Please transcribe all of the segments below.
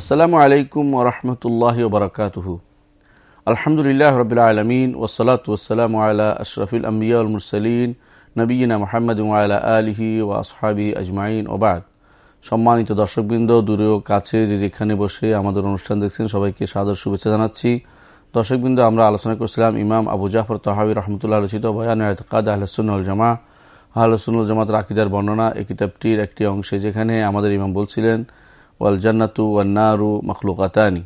আসসালামু আলাইকুম ওরহমতুল্লাহ বরকাতুহু। আলহামদুলিল্লাহ রবিল আলমিন ওসলাত ওসালাম আলা আশরফুল আম্বিয়া মুরসলিন নবীনা মোহাম্মদ আলা আলহি ও আসহাবি আজমাইন ওবাদ সম্মানিত দর্শকবৃন্দ দূরেও কাছে যে যেখানে বসে আমাদের অনুষ্ঠান দেখছেন, সবাইকে সাদর শুভেচ্ছা জানাচ্ছি। দর্শকবৃন্দ, আমরা আলোচনা করছিলাম ইমাম আবু জাফর তহাবি রহমতুল্লাহ রচিত বয়ান এতকাদ আহলসুল জামা আহলসুল জামাত আকিদার বর্ণনা এই কিতাবটির একটি অংশে যেখানে আমাদের ইমাম বলছিলেন ওয়াল জান্নাতু ওয়ান্নারু মখলুকাতানি।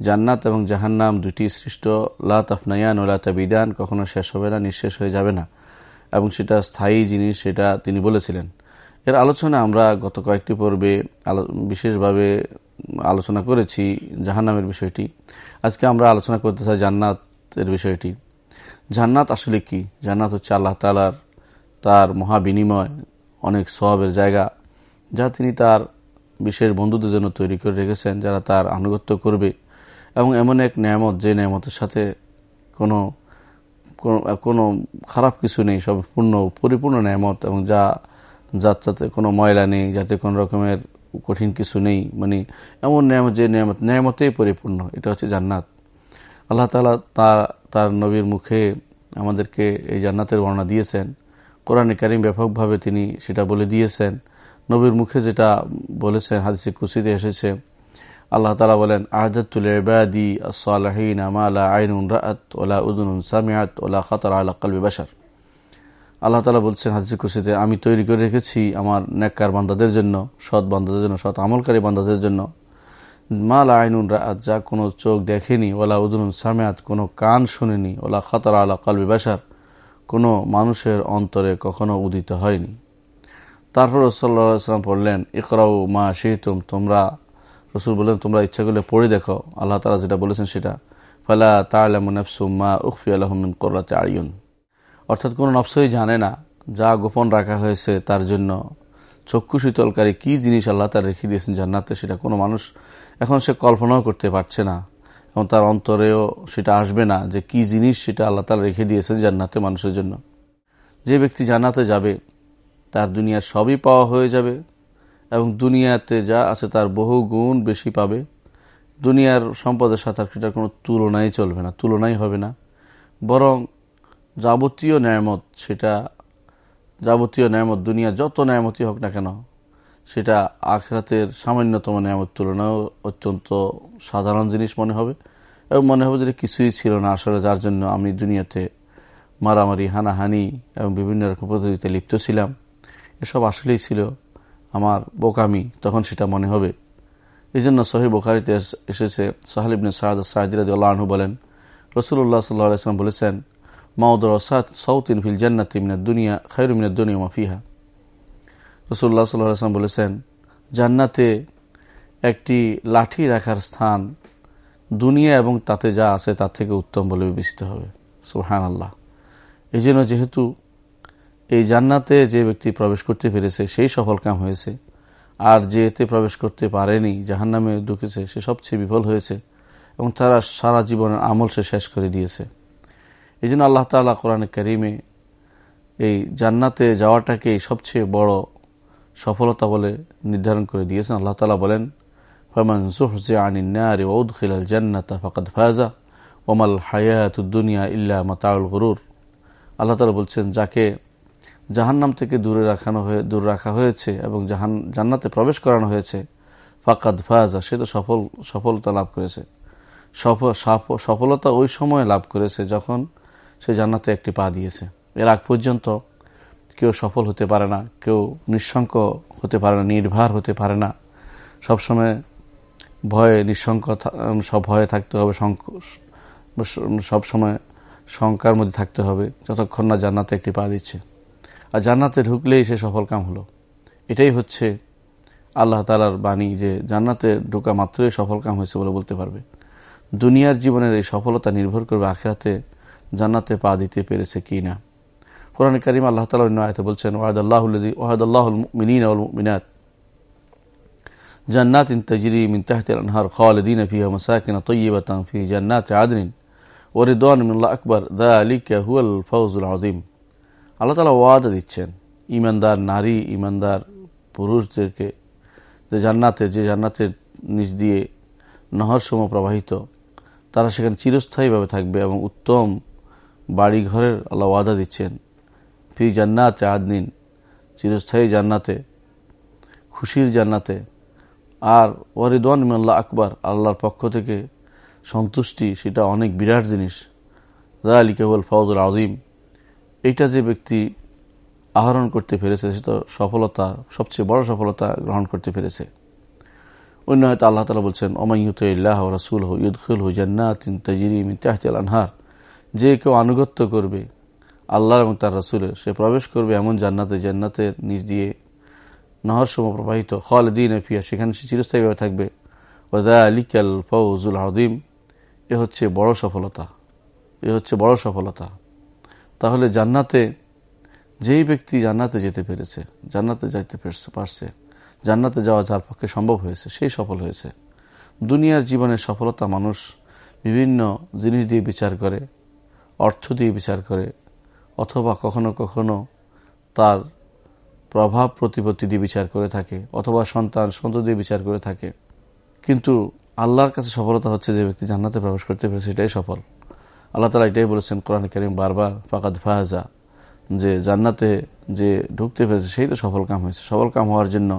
জান্নাত এবং জাহান্নাম দুটি সৃষ্ট। লা তাফনায়ান ও লাতাবিদান কখনো শেষ হবে না, নিঃশেষ হয়ে যাবে না। এবং সেটা স্থায়ী জিনিস সেটা তিনি বলেছিলেন। এর আলোচনা আমরা গত কয়েকটি পর্বে বিশেষভাবে আলোচনা করেছি জাহান্নামের বিষয়টি। আজকে আমরা আলোচনা করতে চাই জান্নাতের বিষয়টি। জান্নাত আসলে কি? জান্নাত হচ্ছে আল্লাহ তালার তার মহাবিনিময়, অনেক সবের জায়গা, যা তিনি তার বিশেষ বন্ধুদের জন্য তৈরি করে রেখেছেন যারা তার আনুগত্য করবে এবং এমন এক নিয়ামত যে নিয়ামতের সাথে কোনো কোনো খারাপ কিছু নেই, সব পূর্ণ, পরিপূর্ণ নিয়ামত এবং যা, যার যাতে কোনো ময়লা নেই, যাতে কোনো রকমের কঠিন কিছু নেই মানে এমন নিয়ামত যে নিয়ামত, নিয়ামতেই পরিপূর্ণ, এটা হচ্ছে জান্নাত। আল্লাহ তালা তার তার নবীর মুখে আমাদেরকে এই জান্নাতের বর্ণনা দিয়েছেন। কোরআনে কারিম ব্যাপকভাবে তিনি সেটা বলে দিয়েছেন। নবীর মুখে যেটা বলেছেন হাদিসে কুসিতে এসেছে, আল্লাহ তালা বলেন আহদাতুল ইবাদি আইনুন রাআত ওলা সামিয়াত ওলা খাতার আল্লাহ তালা বলছেন হাদিসে কুসিতে আমি তৈরি করে রেখেছি আমার নেককার বান্দাদের জন্য, সৎ বান্দাদের জন্য, সৎ আমলকারী বান্দাদের জন্য। মালা আইনুন রাআত, যা কোনো চোখ দেখেনি ওলা উদুন সামিয়াত কোনো কান শুনেনি ওলা খাতার আলা কলবি বাসার কোনো মানুষের অন্তরে কখনো উদিত হয়নি। তারপর রসল্লাহাম পড়লেন ইকরাউ মা শেহতুম তোমরা রসুল বললেন, তোমরা ইচ্ছা করলে পড়ে দেখো। আল্লাহ তালা যেটা বলেছেন সেটা। ফালা তালামুনফসুম মা উফি আলহমিন কর্রাতে আয়ুন। অর্থাৎ কোনো নফসই জানে না যা গোপন রাখা হয়েছে তার জন্য। চক্ষু শীতলকারী কী জিনিস আল্লাহ তার রেখে দিয়েছেন জান্নাতে সেটা কোনো মানুষ এখন সে কল্পনাও করতে পারছে না। এবং তার অন্তরেও সেটা আসবে না যে কি জিনিস সেটা আল্লাহ তালা রেখে দিয়েছেন জান্নাতে মানুষের জন্য। যে ব্যক্তি জান্নাতে যাবে তার দুনিয়ার সবই পাওয়া হয়ে যাবে এবং দুনিয়াতে যা আছে তার বহু গুণ বেশি পাবে। দুনিয়ার সম্পদের সাথে আর সেটার কোনো তুলনাই চলবে না, তুলনাই হবে না। বরং যাবতীয় ন্যায়ামত সেটা, যাবতীয় ন্যায়ামত দুনিয়া যত ন্যায়ামতি হোক না কেন, সেটা আখরাতের সামান্যতম ন্যায়ামত তুলনাও অত্যন্ত সাধারণ জিনিস মনে হবে এবং মনে হবে যে কিছুই ছিল না আসলে যার জন্য আমি দুনিয়াতে মারামারি, হানাহানি এবং বিভিন্ন রকম পদ্ধতিতে লিপ্ত ছিলাম। এসব আসলেই ছিল আমার বোকামি, তখন সেটা মনে হবে। এই জন্য সহি বোখারিতে এসেছে সাহালিবনে সাহাদ সাহাদিরাদ আল্লাহনু বলেন রসুল্লাহ সাল্লাম বলেছেন মাউদর সাত সৌতিন ফিল জান্নাতি মিনাদ দুনিয়া খায়রু মিনাদ দুনিয়া মাফিহা রসুল্লাহ সাল্লাম বলেছেন, জান্নাতে একটি লাঠি রাখার স্থান দুনিয়া এবং তাতে যা আছে তার থেকে উত্তম বলে বিবেচিত হবে। সুহান আল্লাহ এই জন্য যেহেতু এই জান্নাতে যে ব্যক্তি প্রবেশ করতে পেরেছে, সেই সফল কাম হয়েছে। আর যে এতে প্রবেশ করতে পারেনি জাহান নামে ঢুকেছে, সে সবচেয়ে বিফল হয়েছে এবং তারা সারা জীবনের আমল সে শেষ করে দিয়েছে। এই জন্য আল্লাহ তালা কোরআন করিমে এই জান্নাতে যাওয়াটাকে সবচেয়ে বড় সফলতা বলে নির্ধারণ করে দিয়েছেন। আল্লাহ তালা বলেন, ফমান জুহজে আনিনারে ওদ খিলাল জান্নাতা ফকাত ফায়জা ওমাল হায়াতুদ্দুনিয়া ইল্লা মাতাউল গরুর। আল্লাহ তালা বলছেন, যাকে জাহান্নাম থেকে দূরে রাখানো হয়ে, দূর রাখা হয়েছে এবং জাহান, জান্নাতে প্রবেশ করানো হয়েছে। ফাকাদ ফাজা, সে তো সফল, সফলতা লাভ করেছে। সফলতা ওই সময় লাভ করেছে যখন সে জান্নাতে একটি পা দিয়েছে। এর আগ পর্যন্ত কেউ সফল হতে পারে না, কেউ নিঃশঙ্ক হতে পারে না, নির্ভার হতে পারে না। সবসময় ভয়ে নিঃশঙ্ক সব ভয়ে থাকতে হবে সবসময় শঙ্কার মধ্যে থাকতে হবে, যতক্ষণ না জান্নাতে একটি পা দিচ্ছে। আর জান্নাতে ঢুকলেই সে সফল কাম হলো। এটাই হচ্ছে আল্লাহ তালার বাণী যে জান্নাতে ঢোকা মাত্রই সফল কাম হয়েছে বলে বলতে পারবে। দুনিয়ার জীবনের এই সফলতা নির্ভর করবে আখেরাতে জান্নাতে পা দিতে পেরেছে কি না। কোরআন করিম আল্লাহ তালা অন্য আয়তে বলছেন ওয়াদ আল্লাহ ওয়াদ আল্লাহ মিনাত জান্নাত ইন তজরি মিন তাহত আনহার খালিদিন ফিহা মাসাকিন তৈয়বাতান ফি জান্নাত আদনিন। ওরিদান মিল্লাহ আকবর দা আলিকা হুয়াল ফৌজুল আদিম আল্লাহ তালা ওয়াদা দিচ্ছেন ইমানদার নারী ইমানদার পুরুষদেরকে, যে জান্নাতে, যে জান্নাতের নিচ দিয়ে নহর সম প্রবাহিত, তারা সেখানে চিরস্থায়ীভাবে থাকবে এবং উত্তম বাড়ি ঘরের আল্লাহ ওয়াদা দিচ্ছেন। ফি জান্নাতে আদনিন, চিরস্থায়ী জান্নাতে, খুশির জান্নাতে। আর ওয়ারিদওয়ান মিল্লা আকবর, আল্লাহর পক্ষ থেকে সন্তুষ্টি, সেটা অনেক বিরাট জিনিস। আলী কেবল ফৌজুল আজিম এইটা যে ব্যক্তি আহরণ করতে পেরেছে সেটা সফলতা, সবচেয়ে বড় সফলতা গ্রহণ করতে পেরেছে। অন্য হয়তো আল্লাহ তালা বলছেন ওমাইয়ুত ইল্লাহ রাসুল হু ইউদুল হু জান্নাতিন তাজিরিম তাহতাল আনহার যে কেউ আনুগত্য করবে আল্লাহ এবং তার রাসুলের, সে প্রবেশ করবে এমন জান্নাতে জান্নাতের নিজ দিয়ে নহর সম প্রবাহিত দিন এফিয়া সেখানে সে চিরস্থায়ীভাবে থাকবে। ওদা আলিকাল ফৌজুল আদিম এ হচ্ছে বড় সফলতা। এ হচ্ছে বড় সফলতা। তাহলে জান্নাতে যেই ব্যক্তি জান্নাতে যেতে পেরেছে, জান্নাতে যাইতে পারছে জান্নাতে যাওয়া যার পক্ষে সম্ভব হয়েছে, সেই সফল হয়েছে। দুনিয়ার জীবনের সফলতা মানুষ বিভিন্ন জিনিস দিয়ে বিচার করে, অর্থ দিয়ে বিচার করে, অথবা কখনো কখনো তার প্রভাব প্রতিপত্তি দিয়ে বিচার করে থাকে, অথবা সন্তান সন্ত দিয়ে বিচার করে থাকে। কিন্তু আল্লাহর কাছে সফলতা হচ্ছে যে ব্যক্তি জান্নাতে প্রবেশ করতে পেরেছে, সেটাই সফল। আল্লাহ তালা এটাই বলেছেন কোরআন করিম বারবার, ফাকাদ ফাহাজা যে জান্নাতে যে ঢুকতে পেরেছে সেই তো সফল কাম হয়েছে। সফল কাম হওয়ার জন্য,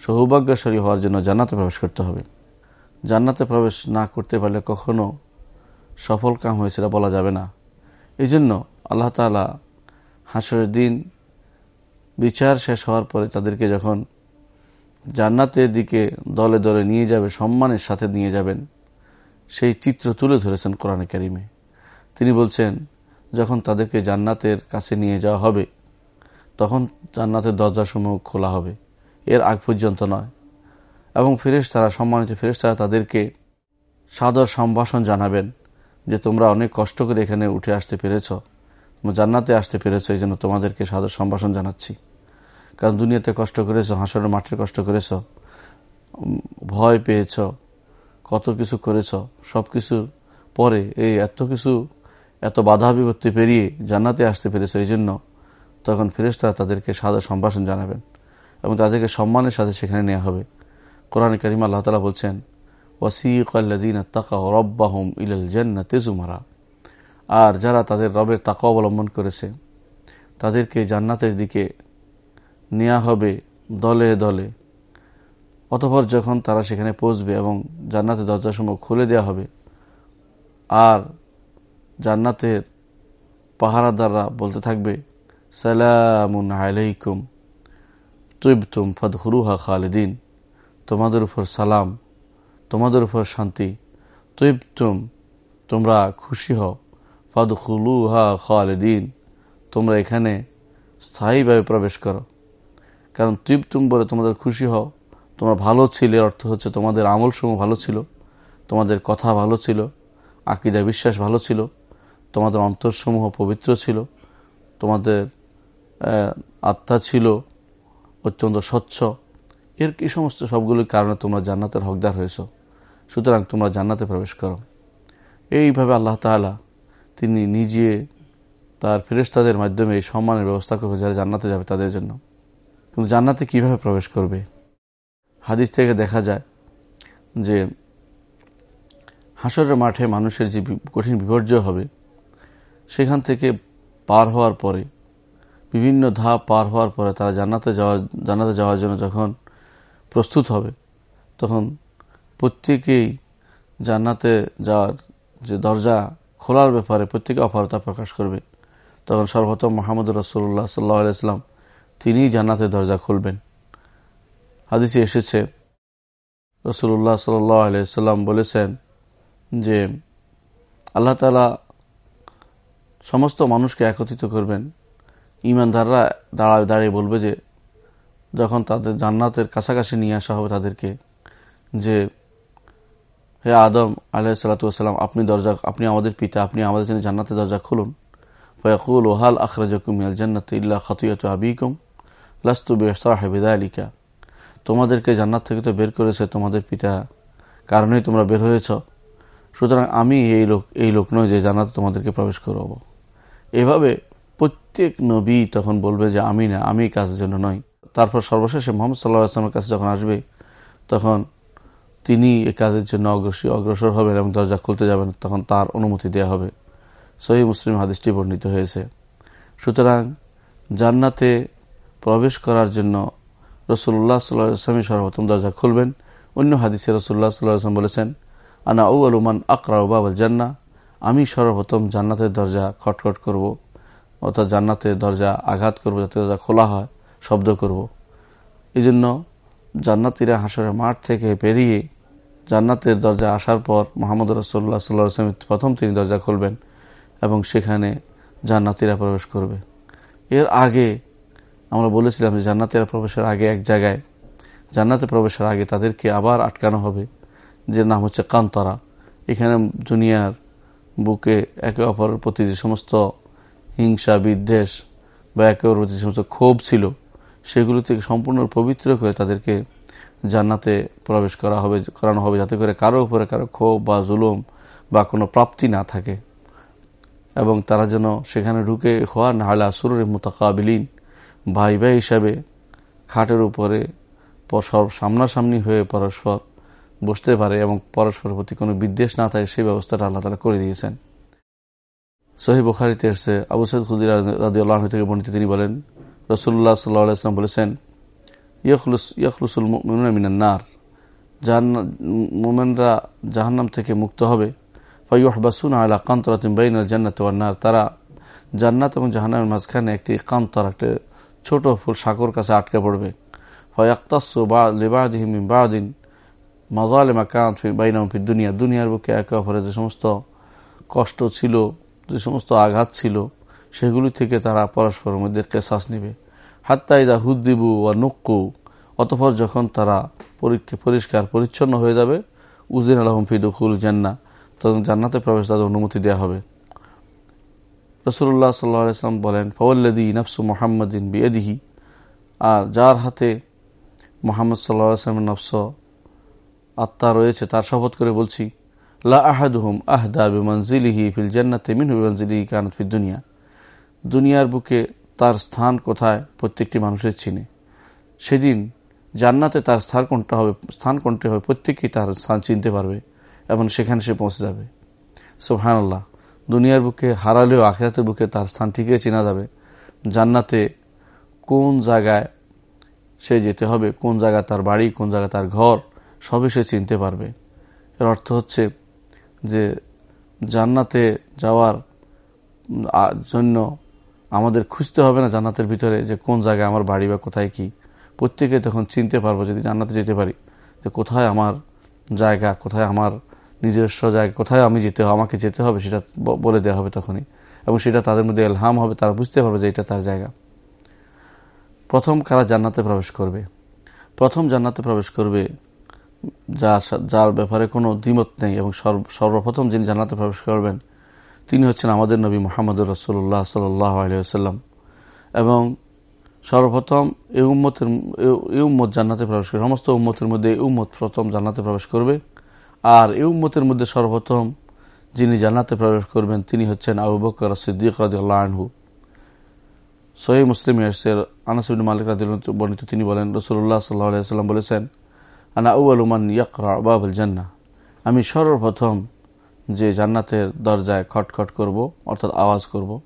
সৌভাগ্যশালী হওয়ার জন্য জান্নাতে প্রবেশ করতে হবে। জান্নাতে প্রবেশ না করতে পারলে কখনো সফল কাম হয়েছে বলা যাবে না। এই জন্য আল্লাহ তালা হাসরের দিন বিচার শেষ হওয়ার পরে তাদেরকে যখন জান্নাতের দিকে দলে দলে নিয়ে যাবে, সম্মানের সাথে নিয়ে যাবেন, সেই চিত্র তুলে ধরেছেন কোরআনে কারিমে। তিনি বলছেন, যখন তাদেরকে জান্নাতের কাছে নিয়ে যাওয়া হবে, তখন জান্নাতের দরজাসমূহ খোলা হবে। এর আগ পর্যন্ত নয়। এবং ফেরেশ তারা সম্মানিত ফেরেশ তারা তাদেরকে সাদর সম্ভাষণ জানাবেন যে তোমরা অনেক কষ্ট করে এখানে উঠে আসতে পেরেছ জান্নাতে আসতে পেরেছ, এই জন্য তোমাদেরকে সাদর সম্ভাষণ জানাচ্ছি। কারণ দুনিয়াতে কষ্ট করেছ হাঁসের মাঠের কষ্ট করেছ, ভয় পেয়েছ, কত কিছু করেছ সব কিছুর পরে এই এত কিছু এত বাধা বিপত্তি পেরিয়ে জান্নাতে আসতে পেরেছে এই জন্য তখন ফেরেস্তারা তাদেরকে সাদা সম্ভাষণ জানাবেন এবং তাদেরকে সম্মানের সাথে সেখানে নেওয়া হবে। কোরআন করিম আল্লাহ তালা বলছেন ওয়াসিকাল্লাদিন তাকা রব্বাহম ইলাল জান্না তেজুমারা আর যারা তাদের রবের তাকা অবলম্বন করেছে, তাদেরকে জান্নাতের দিকে নেওয়া হবে দলে দলে। অতপর যখন তারা সেখানে পৌঁছবে এবং জান্নাতের দরজাসমূহ খুলে দেওয়া হবে, আর জান্নাতের পাহারাদাররা বলতে থাকবে, সালামুন আলাইকুম তুইবতুম ফদহুরুহা খালেদিন। তোমাদের উপর সালাম, তোমাদের উপর শান্তি। তুইবতুম তোমরা খুশি হও। ফদহুলুহা খালেদিন, তোমরা এখানে স্থায়ীভাবে প্রবেশ করো। কারণ তুইবতুম বলে তোমাদের খুশি হও। তোমরা ভালো ছিলে অর্থ হচ্ছে তোমাদের আমল সমূহ ভালো ছিল, তোমাদের কথা ভালো ছিল আকিদা বিশ্বাস ভালো ছিল তোমাদের অন্তরসমূহ পবিত্র ছিল, তোমাদের আত্মা ছিল অত্যন্ত স্বচ্ছ। এর এই সমস্ত সবগুলির কারণে তোমরা জান্নাতের হকদার হয়েছ? সুতরাং তোমরা জান্নাতে প্রবেশ করো। এইভাবে আল্লাহ তালা তিনি নিজে তার ফেরেস্তাদের মাধ্যমে এই সম্মানের ব্যবস্থা করবে যারা জান্নাতে যাবে তাদের জন্য। কিন্তু জান্নাতে কীভাবে প্রবেশ করবে? হাদিস থেকে দেখা যায় যে হাসরের মাঠে মানুষের যে কঠিন বিপর্যয় হবে সেখান থেকে পার হওয়ার পরে, বিভিন্ন ধাপ পার হওয়ার পরে তারা জান্নাতে যাওয়া জান্নাতে যাওয়ার জন্য যখন প্রস্তুত হবে, তখন প্রত্যেকেই জান্নাতে যাওয়ার যে দরজা খোলার ব্যাপারে প্রত্যেকে অপারতা প্রকাশ করবে। তখন সর্বপ্রথম মোহাম্মদ রসুল্লাহ সাল্লাহ আলাইসলাম তিনিই জান্নাতের দরজা খুলবেন। হাদিসে এসেছে রসুল্লাহ সাল্লাহ আলাইসাল্লাম বলেছেন যে, আল্লাহ তালা সমস্ত মানুষকে একত্রিত করবেন। ইমানদাররা দাঁড়ায়, দাঁড়িয়ে বলবে যে, যখন তাদের জান্নাতের কাছাকাছি নিয়ে আসা হবে তাদেরকে, যে, হে আদম আলাহ সাল্লাতাম আপনি দরজা, আপনি আমাদের পিতা, আপনি আমাদের জন্য জান্নাতের দরজা খুলুন। ফয়াকুল ওহাল আখরাজকুমিয়াল জান্নাত ইল্লা খতুয়াত আবিকুম, লাস্তু বেস্তাহেদা আলিকা তোমাদেরকে জান্নাত থেকে তো বের করেছে তোমাদের পিতা, কারণেই তোমরা বের হয়েছ। সুতরাং আমি এই লোক এই লোক নয় যে জান্নাতে তোমাদেরকে প্রবেশ করব। এভাবে প্রত্যেক নবী তখন বলবে যে আমি না, আমি কাজের জন্য নয় তারপর সর্বশেষে মোহাম্মদ সাল্লাহ আসলামের কাছে যখন আসবে, তখন তিনি এ কাজের জন্য অগ্রসী, অগ্রসর হবেন এবং দরজা খুলতে যাবেন, তখন তার অনুমতি দেওয়া হবে। সহি মুসলিম হাদিসটি বর্ণিত হয়েছে। সুতরাং জান্নাতে প্রবেশ করার জন্য রসুল্লাহ সাল্লামী সর্বপ্রথম দরজা খুলবেন। অন্য হাদিসে রসুল্লাহ সাল্লাম বলেছেন, আনা ও আলুমান আকরা বাবল জান্না আমি সর্বপ্রথম জান্নাতের দরজা খটখট করব, অর্থাৎ জান্নাতের দরজা আঘাত করব যাতে দরজা খোলা হয়, শব্দ করব। এই জন্য জান্নাতিরা হাসরের মাঠ থেকে পেরিয়ে জান্নাতের দরজা আসার পর মোহাম্মদ রসোল্লা সাল্লাহ প্রথম তিনি দরজা খুলবেন এবং সেখানে জান্নাতিরা প্রবেশ করবে। এর আগে আমরা বলেছিলাম যে জান্নাতিরা প্রবেশের আগে এক জায়গায়, জান্নাতে প্রবেশের আগে তাদেরকে আবার আটকানো হবে, যে নাম হচ্ছে কান্তরা। এখানে দুনিয়ার বুকে একে অপরের প্রতি যে সমস্ত হিংসা, বিদ্বেষ বা একে অপরের প্রতি যে সমস্ত ক্ষোভ ছিল, সেগুলো থেকে সম্পূর্ণ পবিত্র করে তাদেরকে জান্নাতে প্রবেশ করা হবে, করানো হবে যাতে করে কারও উপরে কারও ক্ষোভ বা জুলুম বা কোনো প্রাপ্তি না থাকে এবং তারা যেন সেখানে ঢুকে হওয়া নাহলে আসুরের মোতাকাবিলীন ভাই ভাই হিসাবে খাটের উপরে সামনাসামনি হয়ে পরস্পর বসতে পারে এবং পরস্পরের প্রতি কোনো বিদ্বেষ না থাকে, সেই ব্যবস্থাটা আল্লাহ তালা করে দিয়েছেন। সহি বুখারিতে এসছে, আবু সৈদ খুদির রাজি আল্লাহ থেকে বর্ণিত তিনি বলেন রসুল্লাহ সাল্লাম বলেছেন, ইয়খলুস, ইয়খলুসুল মিনান্নার মোমেনরা জাহান্নাম থেকে মুক্ত হবে। ফাইহবাসুন আলা কান্তরাতিম বাইন জান্নাত ওয়ান্নার তারা জান্নাত এবং জাহান্নামের মাঝখানে একটি কান্তর, একটা ছোট ফুল সাগর কাছে আটকে পড়বে। ফয়াক্তাসু বা লেবাদিহিম বাদিন। মজালেমা কান্ত বাইনাম ফির দুনিয়া। দুনিয়ার বুকে একে অপরে যে সমস্ত কষ্ট ছিল, যে সমস্ত আঘাত ছিল, সেগুলি থেকে তারা পরস্পরের মধ্যে কেসাস নেবে। হাত্তাইদা হুদ্দিবু বা নক্কু, অতপর যখন তারা পরীক্ষা পরিষ্কার পরিচ্ছন্ন হয়ে যাবে উজিন আলহম ফিদুকুল জান্না তখন জান্নাতে প্রবেশ তাদের অনুমতি দেওয়া হবে। রসুল্লাহ সাল্লাম বলেন ফওয়াল্লাদি নফসু মোহাম্মদিন বিয়েদিহি আর যার হাতে মোহাম্মদ সাল্লাহ আসলামের নফস আত্মা রয়েছে, তার শপথ করে বলছি, লা আহাদুহুম আহদা বিমঞ্জিলিহি ফিল জান্নাতে মিনহু বিমঞ্জিলিহি কানত ফির দুনিয়া। দুনিয়ার বুকে তার স্থান কোথায়? প্রত্যেকটি মানুষের চিনে। সেদিন জান্নাতে তার স্থান কোনটা হবে? স্থান কোনটি হবে? প্রত্যেকেই তার স্থান চিনতে পারবে এবং সেখানে সে পৌঁছে যাবে। সোহানাল্লাহ দুনিয়ার বুকে হারালেও আখেরাতের বুকে তার স্থান ঠিকই চেনা যাবে। জান্নাতে কোন জায়গায় সে যেতে হবে? কোন জায়গায় তার বাড়ি? কোন জায়গায় তার ঘর? সবই সে চিনতে পারবে। এর অর্থ হচ্ছে যে জান্নাতে যাওয়ার জন্য আমাদের খুঁজতে হবে না জান্নাতের ভিতরে যে কোন জায়গায় আমার বাড়ি বা কোথায় কি। প্রত্যেকে তখন চিনতে পারব, যদি জান্নাতে যেতে পারি, যে কোথায় আমার জায়গা, কোথায় আমার নিজস্ব জায়গা, কোথায় আমি যেতে হবে, আমাকে যেতে হবে, সেটা বলে দেওয়া হবে তখনই। এবং সেটা তাদের মধ্যে এলহাম হবে, তারা বুঝতে পারবে যে এটা তার জায়গা। প্রথম কারা জান্নাতে প্রবেশ করবে? প্রথম জান্নাতে প্রবেশ করবে যার যার ব্যাপারে কোনো দ্বিমত নেই এবং সর্বপ্রথম যিনি জান্নাতে প্রবেশ করবেন, তিনি হচ্ছেন আমাদের নবী মোহাম্মদ রসুল্লাহ সাল্লাহ আলিয়াল্লাম এবং সর্বপ্রথম এই উম্মতের এই উম্মত জান্নাতে প্রবেশ করবে, সমস্ত উম্মতের মধ্যে এই উম্মত প্রথম জান্নাতে প্রবেশ করবে। আর এই উম্মতের মধ্যে সর্বপ্রথম যিনি জান্নাতে প্রবেশ করবেন, তিনি হচ্ছেন আবু বকর সিদ্দিক রাদিউল্লাহ আনহু। সহি মুসলিম এরসের আনাসবিন মালিক রাদিল বর্ণিত তিনি বলেন রসুল্লাহ সাল্লাহ আলিয়া সাল্লাম বলেছেন জান্না আমি সর্বপ্রথম যে জান্নাতের দরজায় খটখট করব, অর্থাৎ আওয়াজ করব,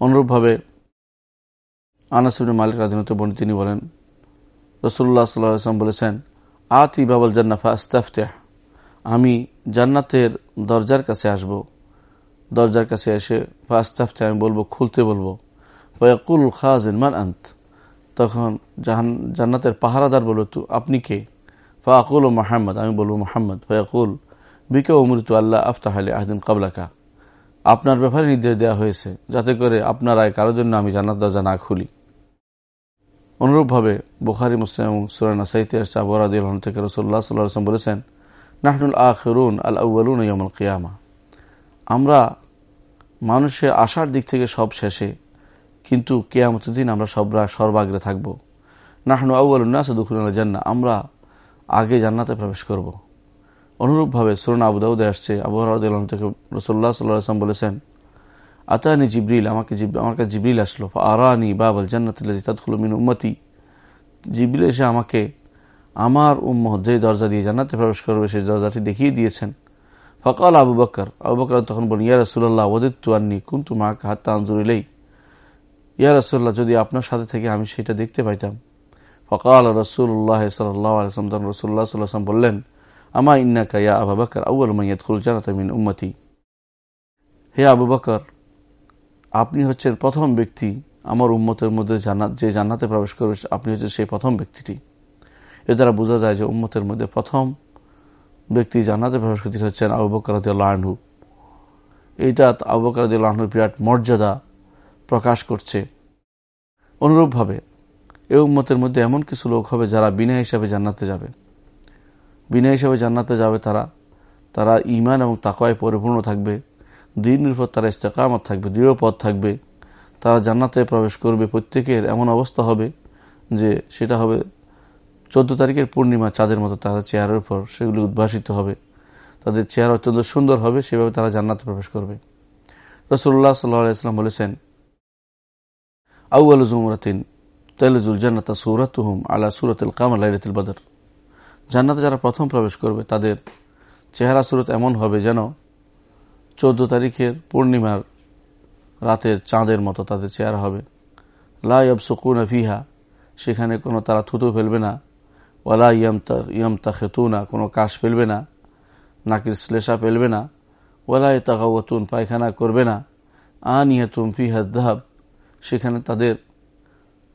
অনুরূপভাবে আনাসবিন মালিক রাদিনত বর্ণিত তিনি বলেন রসুল্লাহ সাল্লাম বলেছেন, আতি বাবুল জান্না ফাস্তাফতেহ আমি জান্নাতের দরজার কাছে আসব, দরজার কাছে এসে ফাস্তাফতে আমি বলব, খুলতে বলব। ফয়াকুল খাজিন, মান আন্ত? তখন জাহান, জান্নাতের পাহারাদার বলব, তু, আপনি কে? ফাকুল ও মাহমদ আমি বলব মোহাম্মদ ফয়াকুল বিকে অমৃত আল্লাহ আফতাহ আলী আহদিন কাবলাকা আপনার ব্যাপারে নির্দেশ দেওয়া হয়েছে যাতে করে আপনার আয় কারোর জন্য আমি জান্নাত দরজা না খুলি। অনুরূপভাবে বুখারি, মুসলিম এবং সুরানা সাইতে আসছে আবরাদ থেকে রসুল্লাহ সাল্লাহ বলেছেন, নাহনুল আখরুন আল আউ্লুন ইয়মুল কিয়ামা. আমরা মানুষের আশার দিক থেকে সব শেষে, কিন্তু কেয়ামতের দিন আমরা সবরা সর্বাগ্রে থাকব। নাহনু আউ্লুন্নাস দুখুল জান্না আমরা আগে জান্নাতে প্রবেশ করব। অনুরূপভাবে সুরন আবুদাউদে আসছে। আবহাওয়া থেকে রসোল্লা সাল্লাম বলেছেন, আতানি জিবরিল আমাকে আমার কাছে জিবরিল আসলো। আরানি বাবল জান্নাত তাদুল মিন উম্মতি জিবরিল এসে আমাকে, আমার উম্মত যে দরজা দিয়ে জান্নাতে প্রবেশ করবে সেই দরজাটি দেখিয়ে দিয়েছেন। ফকাল আবু বকর আবু বকর তখন বলেন ইয়া রসুল্লাহ ওদিত্তু আন্নি কুন্তু মা হাত্তা আঞ্জুরিলেই ইয়া রসুল্লাহ যদি আপনার সাথে থেকে আমি সেটা দেখতে পাইতাম ফকাল রসুল্লাহ সাল্লাম তখন রসুল্লাহ সাল্লাম বললেন, আমা ইন্নাকা ইয়া আবু বকর আউ্ল মাইয়াত খুল জানাত মিন উম্মতি? হে আবু বকর, আপনি হচ্ছেন প্রথম ব্যক্তি, আমার উম্মতের মধ্যে জান্নাত, যে জান্নাতে প্রবেশ করবে, আপনি হচ্ছেন সেই প্রথম ব্যক্তিটি। এ দ্বারা বোঝা যায় যে উম্মতের মধ্যে প্রথম ব্যক্তি জান্নাতে প্রবেশ করতে হচ্ছেন আবু বকর আনহু। এইটা আবু বকর আনহুর বিরাট মর্যাদা প্রকাশ করছে। অনুরূপভাবে এ উম্মতের মধ্যে এমন কিছু লোক হবে যারা বিনা হিসাবে জান্নাতে যাবে। বিনা হিসাবে জান্নাতে যাবে তারা। তারা ইমান এবং তাকওয়ায় পরিপূর্ণ থাকবে। দিনের উপর তারা ইস্তেকামত থাকবে, দৃঢ় পথ থাকবে। তারা জান্নাতে প্রবেশ করবে। প্রত্যেকের এমন অবস্থা হবে যে সেটা হবে চোদ্দ তারিখের পূর্ণিমা চাঁদের মতো তাদের চেয়ারের উপর সেগুলি উদ্ভাসিত হবে। তাদের চেয়ার অত্যন্ত সুন্দর হবে, সেভাবে তারা জান্নাতে প্রবেশ করবে। রসুল্লাহ সাল্লাহ ইসলাম বলেছেন আউআল জুমরাতিন তেলেজুল জান্নাতা হুম আলা সুরতুল কামাল লাইলাতুল বদর। জান্নাতে যারা প্রথম প্রবেশ করবে, তাদের চেহারা সুরত এমন হবে যেন চোদ্দ তারিখের পূর্ণিমার রাতের চাঁদের মতো তাদের চেহারা হবে। লাইব সুকুন ফিহা, সেখানে কোনো তারা থুতু ফেলবে না। ওয়ালা ইয়মতা ইয়মতা খেতুনা কোনো কাশ ফেলবে না। নাকির শ্লেষা ফেলবে না। ওয়ালা তাকাওয়াতুন পায়খানা করবে না। আন ইহাতুম ফিহা দাহাব, সেখানে তাদের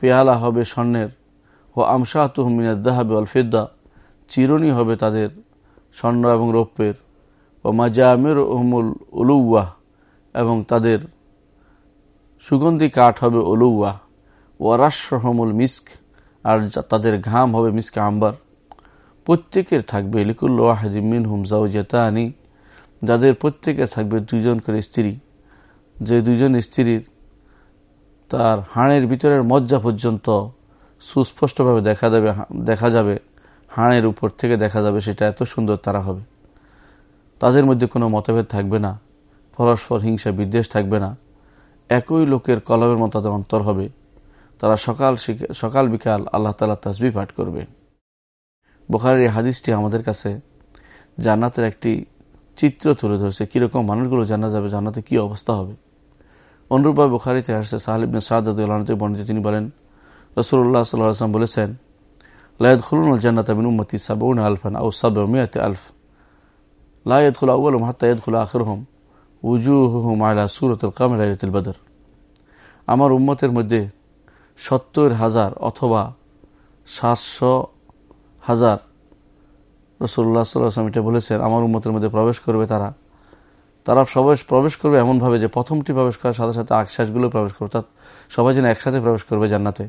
পেয়ালা হবে স্বর্ণের। ও আমশাহ তুহমিনের দাহাবে অলফিদ্দা চিরনি হবে তাদের স্বর্ণ এবং রৌপ্যের। ও মাজামের ওহমুল উলুয়াহ এবং তাদের সুগন্ধি কাঠ হবে অলুয়া ওয়ারাসহমুল মিস্ক, আর তাদের ঘাম হবে মিসকে আম্বার। প্রত্যেকের থাকবে লিকুল্লাহিমিন হুমজাউ জেতানি যাদের প্রত্যেকের থাকবে দুইজন করে স্ত্রী। যে দুইজন স্ত্রীর তার হাড়ের ভিতরের মজ্জা পর্যন্ত সুস্পষ্টভাবে দেখা যাবে দেখা যাবে, হাড়ের উপর থেকে দেখা যাবে সেটা এত সুন্দর তারা হবে। তাদের মধ্যে কোনো মতভেদ থাকবে না, পরস্পর হিংসা, বিদ্বেষ থাকবে না। একই লোকের কলমের মতো তাদের অন্তর হবে। তারা সকাল সকাল বিকাল আল্লাহ তালা তসবি পাঠ করবে। বোখারের এই হাদিসটি আমাদের কাছে জান্নাতের একটি চিত্র তুলে ধরছে, কীরকম মানুষগুলো জানা যাবে, জান্নাতে কি অবস্থা হবে। অনুরূপভাবে বোখারিতে আসছে সাহালিবনে সাহাদুল্লাহতে বর্ণিত, তিনি বলেন রসুল্লাহ সাল্লাম বলেছেন লায়দ খুলুন জান্নাত বিন উম্মতি সাবউন আলফান আউ সাব মিয়াতে আলফ। লায়দ খুল আউ্ল হাত্তা ইয়দ খুল আখর হোম উজুহুম আলা সুরতুল কামের বদর। আমার উম্মতের মধ্যে সত্তর হাজার অথবা সাতশো হাজার রসুল্লাহ সাল্লাহ সাল্লাম এটা বলেছেন, আমার উম্মতের মধ্যে প্রবেশ করবে তারা। তারা প্রবেশ প্রবেশ করবে এমনভাবে যে প্রথমটি প্রবেশ করার সাথে সাথে আশ্বাসগুলো প্রবেশ করবে। অর্থাৎ সবাই যেন একসাথে প্রবেশ করবে জান্নাতে।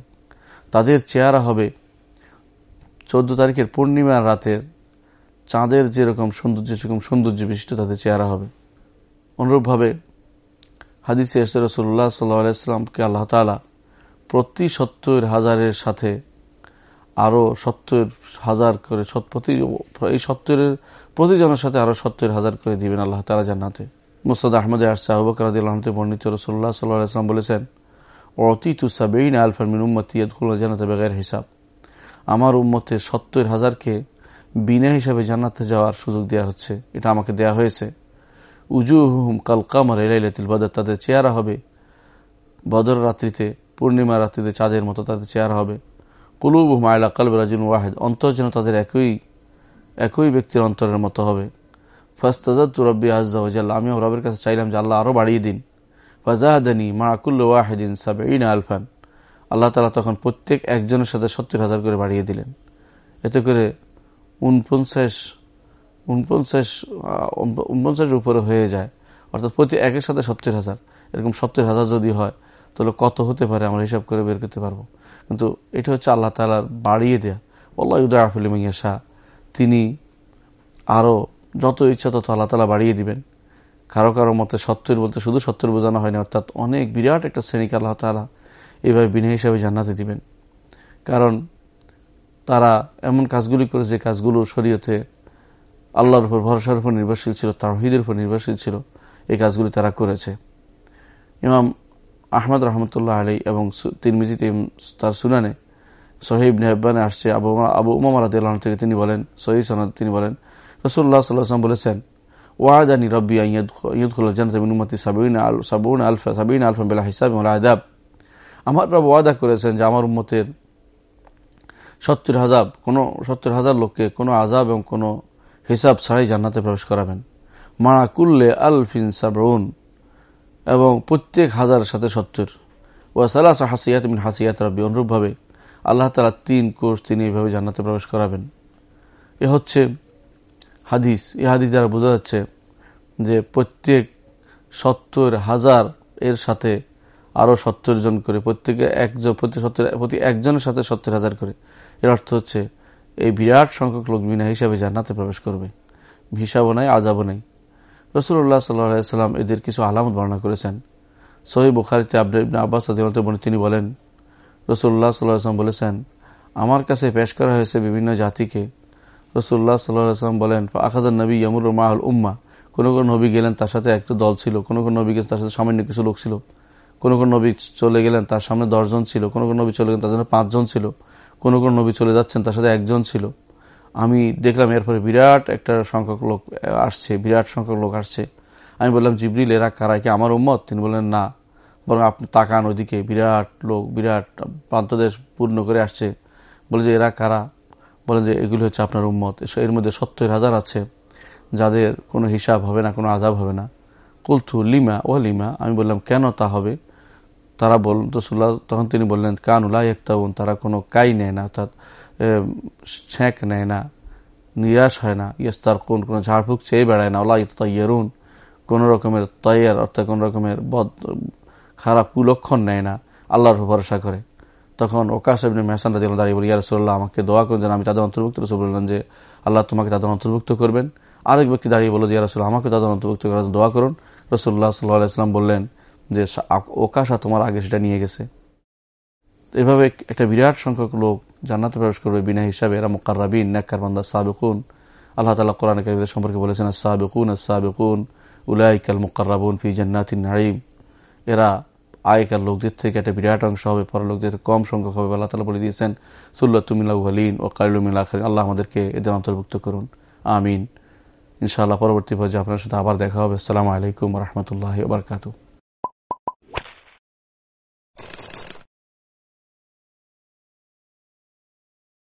তাদের চেহারা হবে চোদ্দ তারিখের পূর্ণিমার রাতের চাঁদের যেরকম সৌন্দর্য, সেরকম সৌন্দর্য বিশিষ্ট তাদের চেহারা হবে। অনুরূপভাবে হাদিসে এসে রসুল্লাহ সাল্লাহ আলাইস্লামকে আল্লাহ তালা প্রতি সত্তর হাজারের সাথে আরও সত্তর হাজার করে প্রতি, এই সত্তরের প্রতিজনের সাথে আরও সত্তর হাজার করে দিবেন আল্লাহ তালা জান্নাতে। মুসাদ আহমদে আসছে আহবকরাদিল্লাহতে বর্ণিত রসুল্লাহ বলেছেন অতি তুসাবেইন আলফার মিন উম্মতি ইয়াদুল্লাহ জানাতে বেগের হিসাব। আমার উম্মতের সত্তর হাজারকে বিনা হিসাবে জান্নাতে যাওয়ার সুযোগ দেওয়া হচ্ছে। এটা আমাকে দেয়া হয়েছে। উজু হুম কাল কামার এলাইলাতিল বদর, তাদের চেহারা হবে বদর রাত্রিতে পূর্ণিমা রাত্রিতে চাঁদের মতো তাদের চেহারা হবে। কুলুব মায়লা কালব রাজুন ওয়াহেদ, অন্তর যেন তাদের একই একই ব্যক্তির অন্তরের মতো হবে। ফাস্তাজাদ রব্বি আজ্লাহ আমি রবের কাছে চাইলাম যে আল্লাহ আরও বাড়িয়ে দিন। ফাজাহাদানি মা আকুল্ল ওয়াহেদিন সাবেইন আলফান, আল্লাহ তালা তখন প্রত্যেক একজনের সাথে সত্তর হাজার করে বাড়িয়ে দিলেন। এতে করে উনপঞ্চাশ উনপঞ্চাশ উনপঞ্চাশের উপরে হয়ে যায়, অর্থাৎ প্রতি একের সাথে সত্তর হাজার। এরকম সত্তর হাজার যদি হয়, তাহলে কত হতে পারে? আমরা হিসাব করে বের করতে পারব। কিন্তু এটা হচ্ছে আল্লাহ তালার বাড়িয়ে দেয়া। আল্লাহ শাহ তিনি আরও যত ইচ্ছা তত আল্লাহ তালা বাড়িয়ে দিবেন। কারও কারও মতে সত্তর বলতে শুধু সত্তর বোঝানো হয়নি অর্থাৎ অনেক বিরাট একটা শ্রেণীকে আল্লাহ তালা এইভাবে বিনা হিসাবে জান্নাতে দিবেন। কারণ তারা এমন কাজগুলি করে যে কাজগুলো শরীয়তে আল্লাহর উপর ভরসার উপর নির্ভরশীল ছিল তাহিদের উপর নির্ভরশীল ছিল, এই কাজগুলি তারা করেছে। ইমাম আহমদ রহমতুল্লাহ আলী এবং তিরমিজিতে তার সুনানে সহিব নেহবানে আসছে আবু আবু উমামা রাদি আল্লাহ থেকে তিনি বলেন সহি সনদ তিনি বলেন রসুল্লাহ সাল্লাম বলেছেন, ওয়াদানি রব্বি উম্মতি সাবিন আল সাবুন আলফা সাবিন বেলা হিসাব আদাব। আমার রব ওয়াদা করেছেন যে আমার উম্মতের সত্তর হাজার, কোনো সত্তর হাজার লোককে কোনো আজাব এবং কোনো হিসাব ছাড়াই জান্নাতে প্রবেশ করাবেন। মারা কুল্লে আলফিন সাবরুন এবং প্রত্যেক হাজারের সাথে সত্তর। ও সালাসা হাসিয়াত মিন হাসিয়াত রব্বি, অনুরূপভাবে আল্লাহ তালা তিন কোর্স তিনি এইভাবে জান্নাতে প্রবেশ করাবেন। এ হচ্ছে হাদিস। এই হাদিস দ্বারা বোঝা যাচ্ছে যে প্রত্যেক সত্তর হাজার এর সাথে আরও সত্তর জন করে, প্রত্যেকে একজন, প্রতি সত্তর, প্রতি একজনের সাথে সত্তর হাজার করে। এর অর্থ হচ্ছে এই বিরাট সংখ্যক লোক বিনা হিসাবে জান্নাতে প্রবেশ করবে। হিসাবও নাই আজাবও নাই। রসুল্লাহ সাল্লাম এদের কিছু আলামত বর্ণনা করেছেন। সহি বুখারিতে আব্দুল আব্বাস তিনি বলেন রসুল্লাহ সাল্লাম বলেছেন, আমার কাছে পেশ করা হয়েছে বিভিন্ন জাতিকে। রসুল্লাহ সাল্লাম বলেন আখাজার নবী ইয়ামুর মাহুল উম্মা। কোনো কোনো নবী গেলেন, তার সাথে একটা দল ছিল। কোনো কোনো নবী গেছেন তার সাথে সামান্য কিছু লোক ছিল। কোনো কোনো নবী চলে গেলেন, তার সামনে দশজন ছিল। কোনো কোনো নবী চলে গেলেন, তার সামনে পাঁচজন ছিল। কোনো কোনো নবী চলে যাচ্ছেন, তার সাথে একজন ছিল। আমি দেখলাম এরপরে বিরাট একটা সংখ্যক লোক আসছে, বিরাট সংখ্যক লোক আসছে। আমি বললাম, জিবরিল, এরা কারা? কি আমার উম্মত? তিনি বললেন, না। বরং আপনি তাকান ওদিকে বিরাট লোক, বিরাট প্রান্তদেশ পূর্ণ করে আসছে। বলে যে, এরা কারা? বলেন যে, এগুলি হচ্ছে আপনার উম্মত। এর মধ্যে সত্তর হাজার আছে। যাদের কোনো হিসাব হবে না, কোনো আজাব হবে না। কুলথু লিমা ও লিমা। আমি বললাম, কেন তা হবে? তারা বল, রসুল্লাহ তখন তিনি বললেন কানুলাই একতাউন তারা কোনো কাই নেয় না। অর্থাৎ ছ্যাঁক নেয় না, নিরাশ হয় না ইয়েস্তার কোন কোনো ঝাড়ফুঁক চেয়ে বেড়ায় না ওলা ইয়েরুন কোনো রকমের তৈয়ার অর্থাৎ কোনো রকমের বদ, খারাপ কুলক্ষণ নেয় না, আল্লাহর ভরসা করে। তখন ওকাশ এমনি মেহসান রাজি দাঁড়িয়ে বলি ইয়ারসোল্লাহ আমাকে দোয়া করেন যেন আমি তাদের অন্তর্ভুক্ত রসুল বললেন যে, আল্লাহ তোমাকে তাদের অন্তর্ভুক্ত করবেন। আরেক ব্যক্তি দাঁড়িয়ে বলো যে ইয়ারসোল্লাহ আমাকে তাদের অন্তর্ভুক্ত করার দোয়া করুন। রসুল্লাহ সাল্লাহ ইসলাম বললেন যে ওকাশা তোমার আগে সেটা নিয়ে গেছে। এভাবে একটা বিরাট সংখ্যক লোক জান্নাতে প্রবেশ করবে বিনা হিসাবে। এরা মোকাররাবিন নেকর বান্দা, সাবেকুন। আল্লাহ তালা কোরআন কারিমের সম্পর্কে বলেছেন সাবেকুন সাবেকুন উলাইকাল মোকাররাবুন ফি জান্নাতিন নাইম এরা আয়কার লোকদের থেকে একটা বিরাট অংশ হবে পর লোকদের কম সংখ্যক হবে। আল্লাহ তালা বলে দিয়েছেন সুল্লাতুমিল্লা আলীন ও কাইলুমিল্লা আল্লাহ আমাদেরকে এদের অন্তর্ভুক্ত করুন। আমিন। ইনশাআল্লাহ পরবর্তী পর্যায়ে আপনার সাথে আবার দেখা হবে। আসসালামু আলাইকুম রহমতুল্লাহ বারকাতু